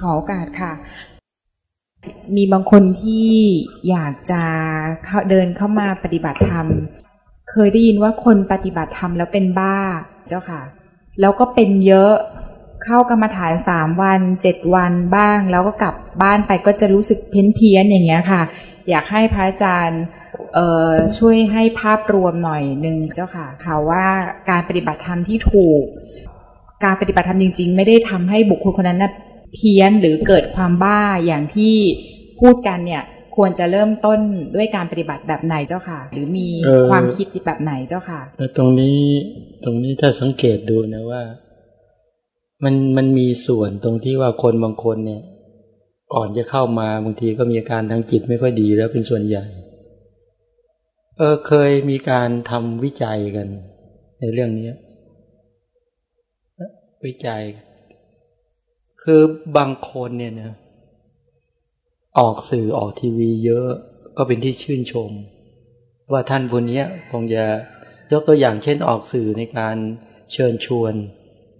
ขอโอกาสค่ะ มีบางคนที่อยากจะเเดินเข้ามาปฏิบัติธรรม เคยได้ยินว่าคนปฏิบัติธรรมแล้วเป็นบ้าเจ้าค่ะ แล้วก็เป็นเยอะเข้ากรรมฐานสามวันเจ็ดวันบ้าง แล้วก็กลับบ้านไปก็จะรู้สึกเพี้ยนเพี้ยนอย่างเงี้ยค่ะ อยากให้พระอาจารย์ช่วยให้ภาพรวมหน่อยหนึ่งเจ้าค่ะค่ะว่าการปฏิบัติธรรมที่ถูก การปฏิบัติธรรมจริง ๆ ไม่ได้ทำให้บุคคลคนนั้นนะ เพี้ยนหรือเกิดความบ้าอย่างที่พูดกันเนี่ย ควรจะเริ่มต้นด้วยการปฏิบัติแบบไหนเจ้าค่ะ หรือมีออความคิดแบบไหนเจ้าค่ะตรงนี้ตรงนี้ถ้าสังเกตดูนะว่า มันมันมีส่วนตรงที่ว่าคนบางคนเนี่ย ก่อนจะเข้ามาบางทีก็มีอาการทางจิตไม่ค่อยดีแล้วเป็นส่วนใหญ่ เออเคยมีการทำวิจัยกัน ในเรื่องนี้วิจัย คือบางคนเนี่ยนะออกสื่อออกทีวีเยอะก็เป็นที่ชื่นชม ว่าท่านคนนี้คงจะยกตัวอย่างเช่นออกสื่อในการเชิญชวน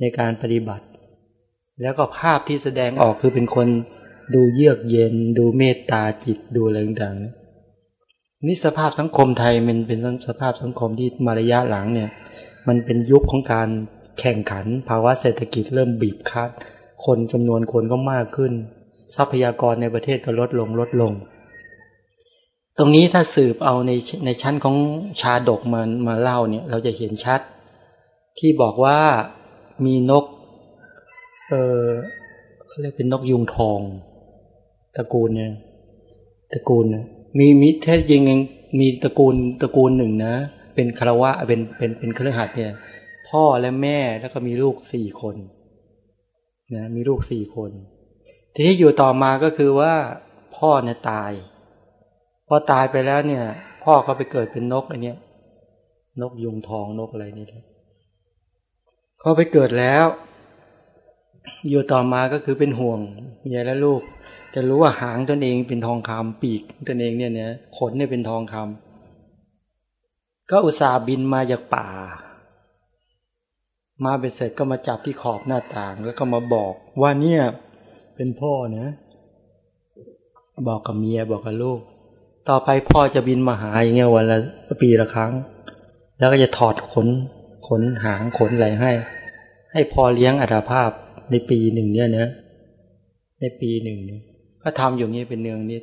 ในการปฏิบัติ แล้วก็ภาพที่แสดงออกคือเป็นคนดูเยือกเย็น ดูเมตตาจิตดูอะไรต่างๆนี่สภาพสังคมไทยมันเป็นสภาพสังคมที่มาระยะหลังเนี่ย มันเป็นยุคของการแข่งขันภาวะเศรษฐกิจเริ่มบีบคั้น คนจำนวนคนก็มากขึ้น ทรัพยากรในประเทศก็ลดลงลดลง ตรงนี้ถ้าสืบเอาในในชั้นของชาดกมามาเล่าเนี่ย เราจะเห็นชัด ที่บอกว่ามีนก เออเขาเรียกเป็นนกยุงทองตระกูลเนี่ยตระกูลนี่ยมีมีแท้จริงมีตระกูลตระกูลหนึ่งนะ เป็นคารวะเป็นเป็นเป็นเครือขัดเนี่ย พ่อและแม่แล้วก็มีลูกสี่คน นะมีลูกสี่คน ทีนี้อยู่ต่อมาก็คือว่าพ่อเนี่ยตายพอตายไปแล้วเนี่ย พ่อเขาไปเกิดเป็นนกอันเนี้ยนกยุงทองนกอะไรนี่แหละเขาไปเกิดแล้ว อยู่ต่อมาก็คือเป็นห่วงเมียและลูก จะรู้ว่าหางตนเองเป็นทองคำปีกตนเองเนี่ยเนี่ยขนเนี่ยเป็นทองคำก็อุตส่าห์บินมาจากป่า มาไปเสร็จก็มาจับที่ขอบหน้าต่าง แล้วก็มาบอกว่าเนี่ย เป็นพ่อนะ บอกกับเมียบอกกับลูก ต่อไปพ่อจะบินมาหาอย่างเงี้ยวันละปีละครั้ง แล้วก็จะถอดขนขนหางขนอะไรให้ ให้พอเลี้ยงอัตภาพในปีหนึ่งเนี่ยนะในปีหนึ่งเนี่ยก็ทำอยู่งี้เป็นเนืองนิด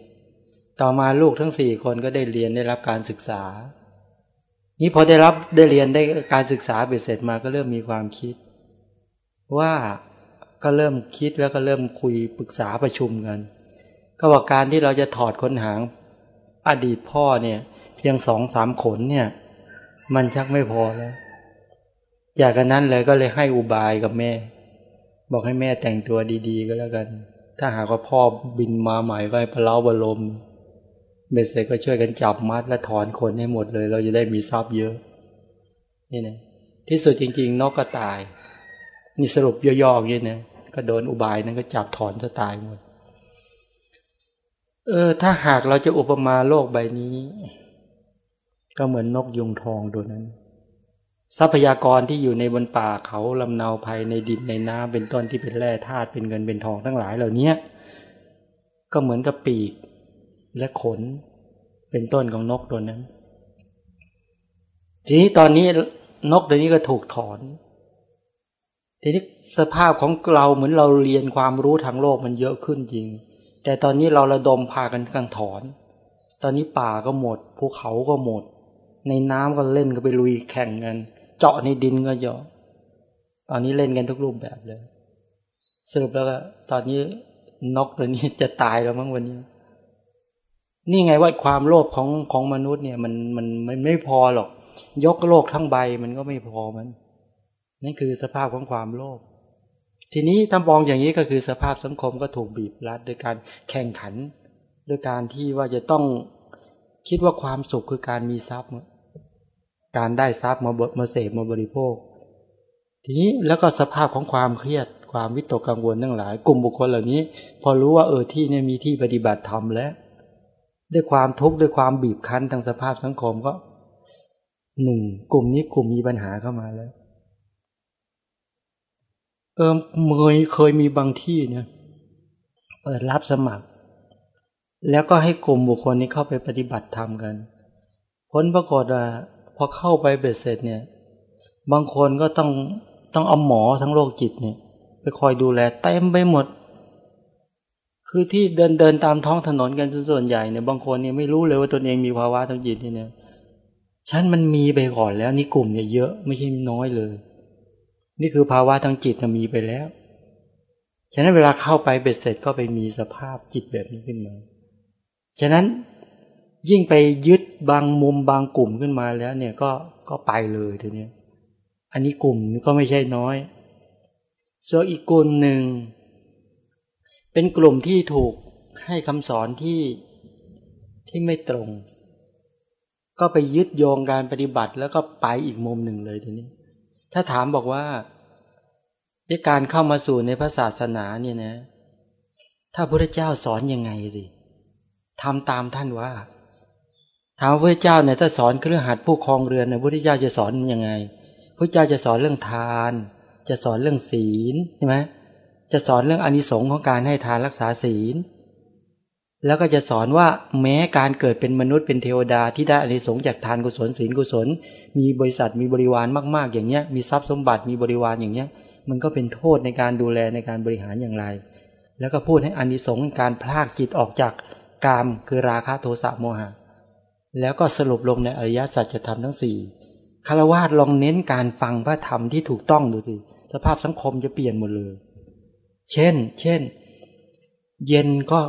ต่อมาลูกทั้งสี่คนก็ได้เรียนได้รับการศึกษา นี้พอได้รับได้เรียนได้การศึกษาเบ็ดเสร็จมาก็เริ่มมีความคิด ว่าก็เริ่มคิดแล้วก็เริ่มคุยปรึกษาประชุมกัน ก็ว่าการที่เราจะถอดขนหางอดีตพ่อเนี่ย เพียงสองสามขนเนี่ย มันชักไม่พอแล้วอยากกันนั้นเลยก็เลยให้อุบายกับแม่ บอกให้แม่แต่งตัวดี ๆ ก็แล้วกัน ถ้าหากว่าพ่อบินมาใหม่ก็ให้พะเล้าบรม เบสเสร็จก็ช่วยกันจับมัดและถอนขนให้หมดเลย เราจะได้มีทรัพย์เยอะ นี่นะที่สุดจริง ๆ นกก็ตาย นี่สรุปย่อๆอย่างนี้นะก็โดนอุบายนั้นก็จับถอนจะตายหมด เออ ถ้าหากเราจะอุปมาโลกใบนี้ ก็เหมือนนกยุงทองตัวนั้น ทรัพยากรที่อยู่ในบนป่าเขาลำเนาภัยในดินในน้ำเป็นต้นที่เป็นแร่ธาตุเป็นเงินเป็นทองทั้งหลายเหล่านี้ก็เหมือนกับปีก และขน เป็นต้นของนกตัวนั้น ทีนี้ตอนนี้นกตัวนี้ก็ถูกถอน ทีนี้สภาพของเราเหมือนเราเรียนความรู้ทางโลกมันเยอะขึ้นจริง แต่ตอนนี้เราระดมพากันกำลังถอน ตอนนี้ป่าก็หมดภูเขาก็หมด ในน้ำก็เล่นก็ไปลุยแข่งกัน เจาะในดินก็เยอะตอนนี้เล่นกันทุกรูปแบบเลย สรุปแล้วก็ตอนนี้นกตัวนี้จะตายแล้วมั้งวันนี้ นี่ไงว่าความโลภของของมนุษย์เนี่ยมันมันมันไม่พอหรอก ยกโลกทั้งใบมันก็ไม่พอมัน นั่นคือสภาพของความโลภทีนี้ถ้ามองอย่างนี้ก็คือสภาพสังคมก็ถูกบีบรัดโดยการแข่งขันโดยการที่ว่าจะต้องคิดว่าความสุขคือการมีทรัพย์ การได้ทรัพย์มาบมาเสพมาบริโภค ทีนี้แล้วก็สภาพของความเครียดความวิตกกังวลทั้งหลาย กลุ่มบุคคลเหล่านี้ พอรู้ว่าเออที่เนี่ยมีที่ปฏิบัติธรรมแล้ว ด้วยความทุกข์ด้วยความบีบคั้นทางสภาพสังคมก็หนึ่งกลุ่มนี้กลุ่มมีปัญหาเข้ามาแล้ว เออเคยเคยมีบางที่เนี่ยเปิดรับสมัคร แล้วก็ให้กลุ่มบุคคลนี้เข้าไปปฏิบัติธรรมกันผลปรากฏว่าพอเข้าไปเบ็ดเสร็จเนี่ย บางคนก็ต้องต้องเอาหมอทั้งโรคจิตเนี่ย ไปคอยดูแลเต็มไปหมด คือที่เดินเดินตามท้องถนนกันส่วนใหญ่เนี่ยบางคนเนี่ยไม่รู้เลยว่าตนเองมีภาวะทางจิตเนี่ยฉันมันมีไปก่อนแล้วนี่กลุ่มเนี่ยเยอะไม่ใช่น้อยเลย นี่คือภาวะทางจิตมีไปแล้ว ฉะนั้นเวลาเข้าไปเบ็ดเสร็จก็ไปมีสภาพจิตแบบนี้ขึ้นมา ฉะนั้นยิ่งไปยึดบางมุมบางกลุ่มขึ้นมาแล้วเนี่ยก็ก็ไปเลยทีนี้อันนี้กลุ่มก็ไม่ใช่น้อยส่วนอีกกลุ่มหนึ่ง เป็นกลุ่มที่ถูกให้คำสอนที่ที่ไม่ตรง ก็ไปยึดโยงการปฏิบัติแล้วก็ไปอีกมุมหนึ่งเลยทีนี้ ถ้าถามบอกว่าในการเข้ามาสู่ในพระศาสนาเนี่ยนะ ถ้าพระเจ้าสอนยังไงสิทำตามท่านว่าถามพระเจ้าเนี่ยถ้าสอนเครือหัดผู้ครองเรือนเนี่ยพระเจ้าจะสอนยังไงพระเจ้าจะสอนเรื่องทาน จะสอนเรื่องศีลใช่ไหม จะสอนเรื่องอนิสงค์ของการให้ทานรักษาศีล แล้วก็จะสอนว่าแม้การเกิดเป็นมนุษย์เป็นเทวดาที่ได้อนิสงส์จากทานกุศลศีลกุศล มีบริษัทมีบริวารมาก ๆ อย่างเงี้ยมีทรัพย์สมบัติมีบริวารอย่างเงี้ยมันก็เป็นโทษในการดูแลในการบริหารอย่างไร แล้วก็พูดให้อานิสงส์การพลากจิตออกจากกามคือราคะโทสะโมหะ แล้วก็สรุปลงในอริยสัจธรรมทั้งสี่คารวาสลองเน้นการฟังพระธรรมที่ถูกต้องดูสิสภาพสังคมจะเปลี่ยนหมดเลย เช่น เช่น เย็นก็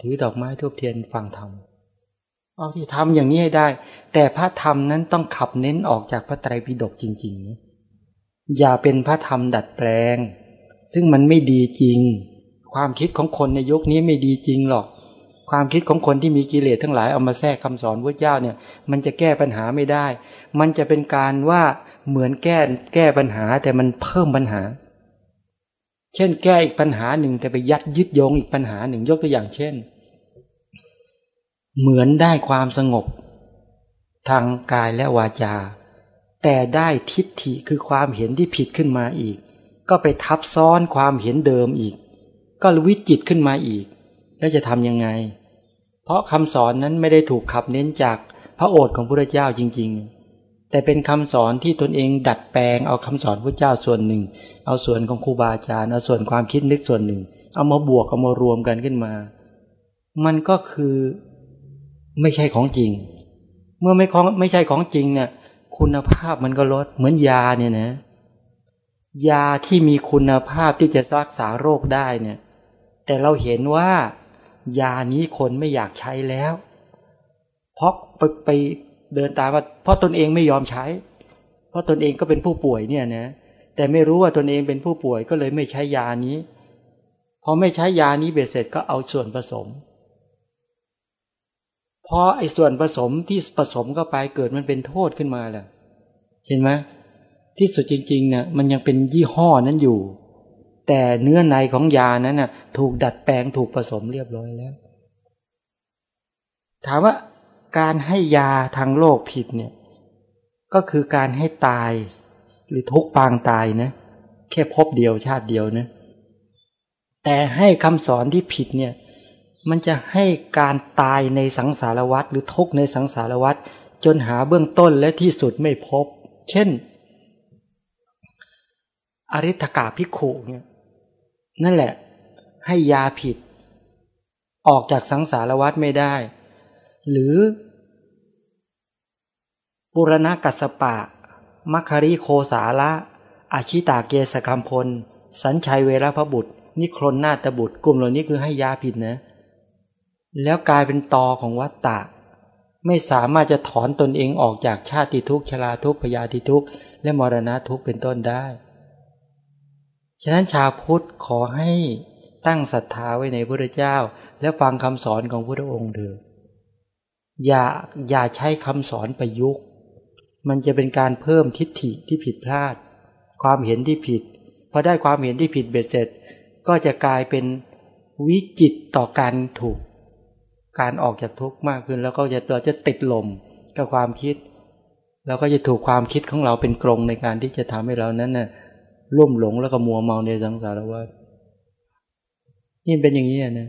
ถือดอกไม้ทูบเทียนฟังธรรมเอาที่ทำอย่างนี้ให้ได้ แต่พระธรรมนั้นต้องขับเน้นออกจากพระไตรปิฎกจริงๆนะอย่าเป็นพระธรรมดัดแปลง ซึ่งมันไม่ดีจริง ความคิดของคนในยุคนี้ไม่ดีจริงหรอก ความคิดของคนที่มีกิเลสทั้งหลายเอามาแทรกคำสอนพระเจ้าเนี่ย มันจะแก้ปัญหาไม่ได้ มันจะเป็นการว่าเหมือนแก้แก้ปัญหาแต่มันเพิ่มปัญหา เช่น แก้อีกปัญหาหนึ่งแต่ไปยัดยึดโยงอีกปัญหาหนึ่งยกตัวอย่างเช่น เหมือนได้ความสงบ ทางกายและวาจา แต่ได้ทิฏฐิคือความเห็นที่ผิดขึ้นมาอีก ก็ไปทับซ้อนความเห็นเดิมอีก ก็วิจิตขึ้นมาอีก แล้วจะทำยังไง เพราะคำสอนนั้นไม่ได้ถูกขับเน้นจากพระโอษฐ์ของพระเจ้าจริง ๆ แต่เป็นคำสอนที่ตนเองดัดแปลงเอาคำสอนพระเจ้าส่วนหนึ่ง เอาส่วนของครูบาอาจารย์เอาส่วนความคิดนึกส่วนหนึ่ง เอามาบวกเอามารวมกันขึ้นมา มันก็คือไม่ใช่ของจริง เมื่อไม่ของไม่ใช่ของจริงเนี่ย คุณภาพมันก็ลดเหมือนยาเนี่ยนะ ยาที่มีคุณภาพที่จะรักษาโรคได้เนี่ย แต่เราเห็นว่า ยานี้คนไม่อยากใช้แล้ว เพราะไปไป เดินตามว่าเพราะตนเองไม่ยอมใช้ เพราะตนเองก็เป็นผู้ป่วยเนี่ยนะแต่ไม่รู้ว่าตนเองเป็นผู้ป่วยก็เลยไม่ใช้ยานี้พอไม่ใช้ยานี้เบ็ดเสร็จก็เอาส่วนผสมพอไอ้ส่วนผสมที่ผสมเข้าไปเกิดมันเป็นโทษขึ้นมาแหละเห็นไหมที่สุดจริงๆเนี่ยมันยังเป็นยี่ห้อนั้นอยู่ แต่เนื้อในของยานั้นน่ะ ถูกดัดแปลงถูกผสมเรียบร้อยแล้ว ถามว่า การให้ยาทางโลกผิดเนี่ย ก็คือการให้ตาย หรือทุกปางตายนะ แค่พบเดียวชาติเดียวนะ แต่ให้คำสอนที่ผิดเนี่ย มันจะให้การตายในสังสารวัฏหรือทุกในสังสารวัฏจนหาเบื้องต้นและที่สุดไม่พบ เช่น อริธกาพิขุเนี่ยนั่นแหละ ให้ยาผิด ออกจากสังสารวัฏไม่ได้ หรือ ปุรณกัสปะ มัคคริโคสาละอาชิตาเกสกัมพล สัญชัยเวรพบุตร นิครนนาตบุตร กลุ่มเหล่านี้คือให้ยาผิดนะ แล้วกลายเป็นตอของวัตตะ ไม่สามารถจะถอนตนเองออกจากชาติทุกข์ชราทุกข์พยาธิทุกข์และมรณะทุกข์เป็นต้นได้ ฉะนั้นชาวพุทธขอให้ตั้งศรัทธาไว้ในพระเจ้า และฟังคำสอนของพระองค์เถิด อย่าอย่าใช้คำสอนประยุกต์ มันจะเป็นการเพิ่มทิฏฐิที่ผิดพลาด ความเห็นที่ผิดพอได้ความเห็นที่ผิดเบ็ดเสร็จ ก็จะกลายเป็นวิจิตต่อการถูก การออกจากทุกข์มากขึ้น แล้วก็จะเราจะติดลมกับความคิดเราก็จะถูกความคิดของเราเป็นกรงในการที่จะทำให้เรานั้นน่ะร่วมหลงแล้วก็มัวเมาในสังสารวัฏนี่เป็นอย่างนี้นะ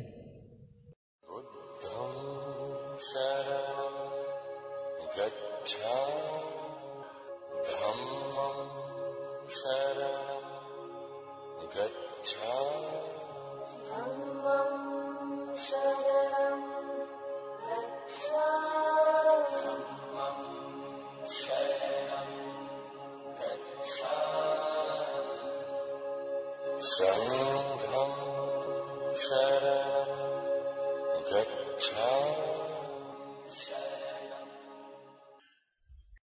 行。